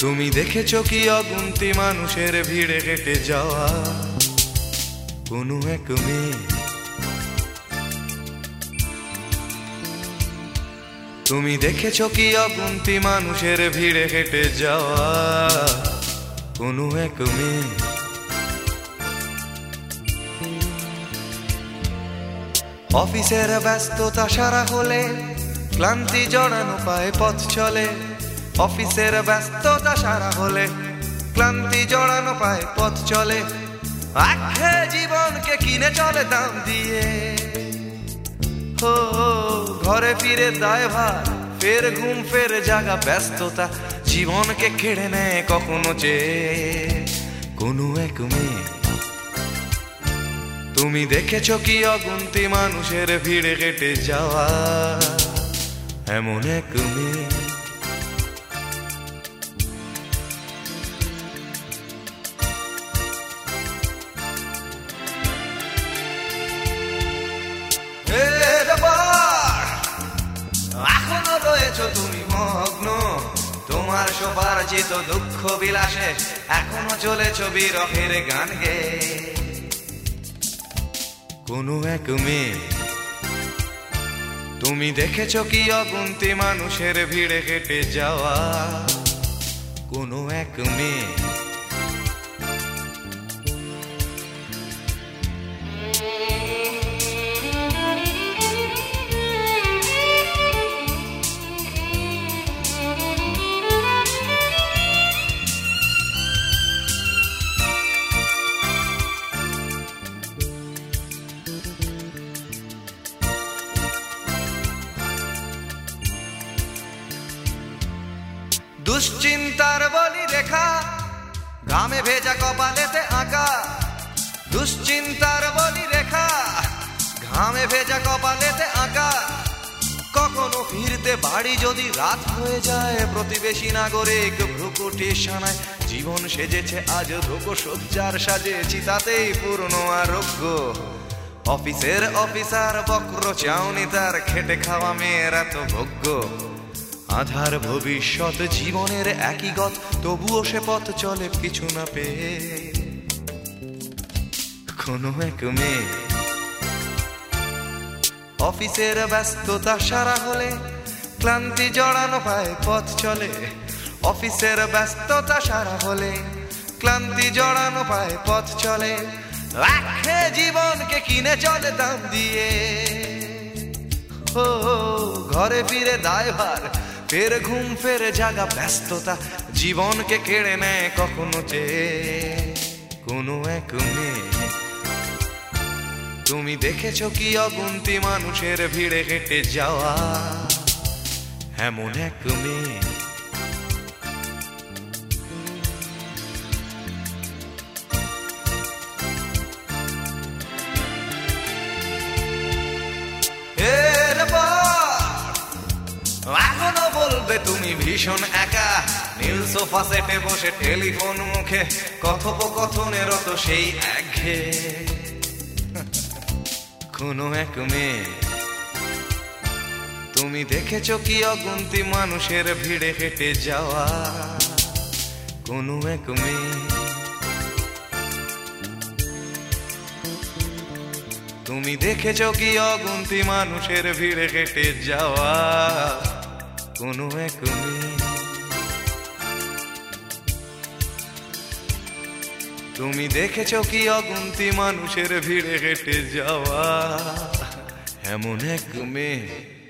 তুমি দেখেছ কি অগুন্তি মানুষের ভিড়ে হেঁটে যাওয়া? কোনো এক মেয়ে। তুমি দেখেছ কি অগুন্তি মানুষের ভিড়ে হেঁটে যাওয়া? কোনো এক মেয়ে। অফিসের ব্যস্ততা সারা হলে ক্লান্তি জড়ানো পায়ে পথ চলে। অফিসের ব্যস্ততা সারা হলে ক্লান্তি জড়ানো পায় পথ চলে। আখে জীবনকে কিনে চলে দাম দিয়ে। হো ঘরে ফিরে দায় ভার ফের ঘুম, ফের জাগা ব্যস্ততা। জীবনকে কেড়ে নেয় কখনো যে কোনো এক মেয়ে। তুমি দেখেছ কি অগুন্তি মানুষের ভিড়ে কেটে যাওয়া? এমন এক মেয়ে। তোমার সোপার্জিত দুঃখ বিলাসে, এখনও চলে ছবি রফের গান গে। কোনো এক মেয়ে, তুমি দেখেছ কি অগুন্তি মানুষের ভিড়ে কেটে যাওয়া? কোনো এক মেয়ে দুশ্চিন্তার বলি রেখা, ঘামে ভেজা কপালেতে আঁকা। দুশ্চিন্তার বলি রেখা, ঘামে ভেজা কপালেতে আঁকা। কখনো ফিরতে বাড়ি যদি রাত হয়ে যায়, প্রতিবেশী নাগরিক ভ্রুকুটি সানায়। জীবন সেজেছে, আজ ধোক সজ্জার সাজে, চিতাতেই পূর্ণ আরোগ্য। অফিসের অফিসার বক্র চাউনি, তার খেটে খাওয়া মেয়েরা তো ভোগ্য। আধার ভবিষ্যৎ জীবনের একই গত তবুও সে পথ চলে কিছু না পেয়ে। কোনো এক মেয়ে অফিসের ব্যস্ততা সারা হলে ক্লান্তি জড়ানো পায়, পথ চলে। অফিসের ব্যস্ততা সারা হলে ক্লান্তি জড়ানো পায়, পথ চলে। রাখে জীবনকে, কিনে চলে দাম দিয়ে। ও, ঘরে ফিরে দায়ভার ফের ঘুম, ফের জাগা, ব্যস্ততা, জীবনকে কেড়ে নেয় কখনো যে। কোনো এক মেয়ে, তুমি দেখেছ কি অগুন্তি মানুষের ভিড়ে হেঁটে যাওয়া? এমন এক মেয়ে তুমি ভীষণ একা। নীল সোফা সেটে বসে টেলিফোন মুখে, কথোপকথনের তো সেই একঘে। কোনো এক মেয়ে। তুমি দেখেছ কি অগুন্তি মানুষের ভিড়ে হেঁটে যাওয়া? কোনো এক মেয়ে। তুমি দেখেছ কি অগুন্তি মানুষের ভিড়ে হেঁটে যাওয়া? কোনো এক তুমি দেখেছ কি অগুন্তি মানুষের ভিড়ে হেঁটে যাওয়া? এমন এক মেয়ে।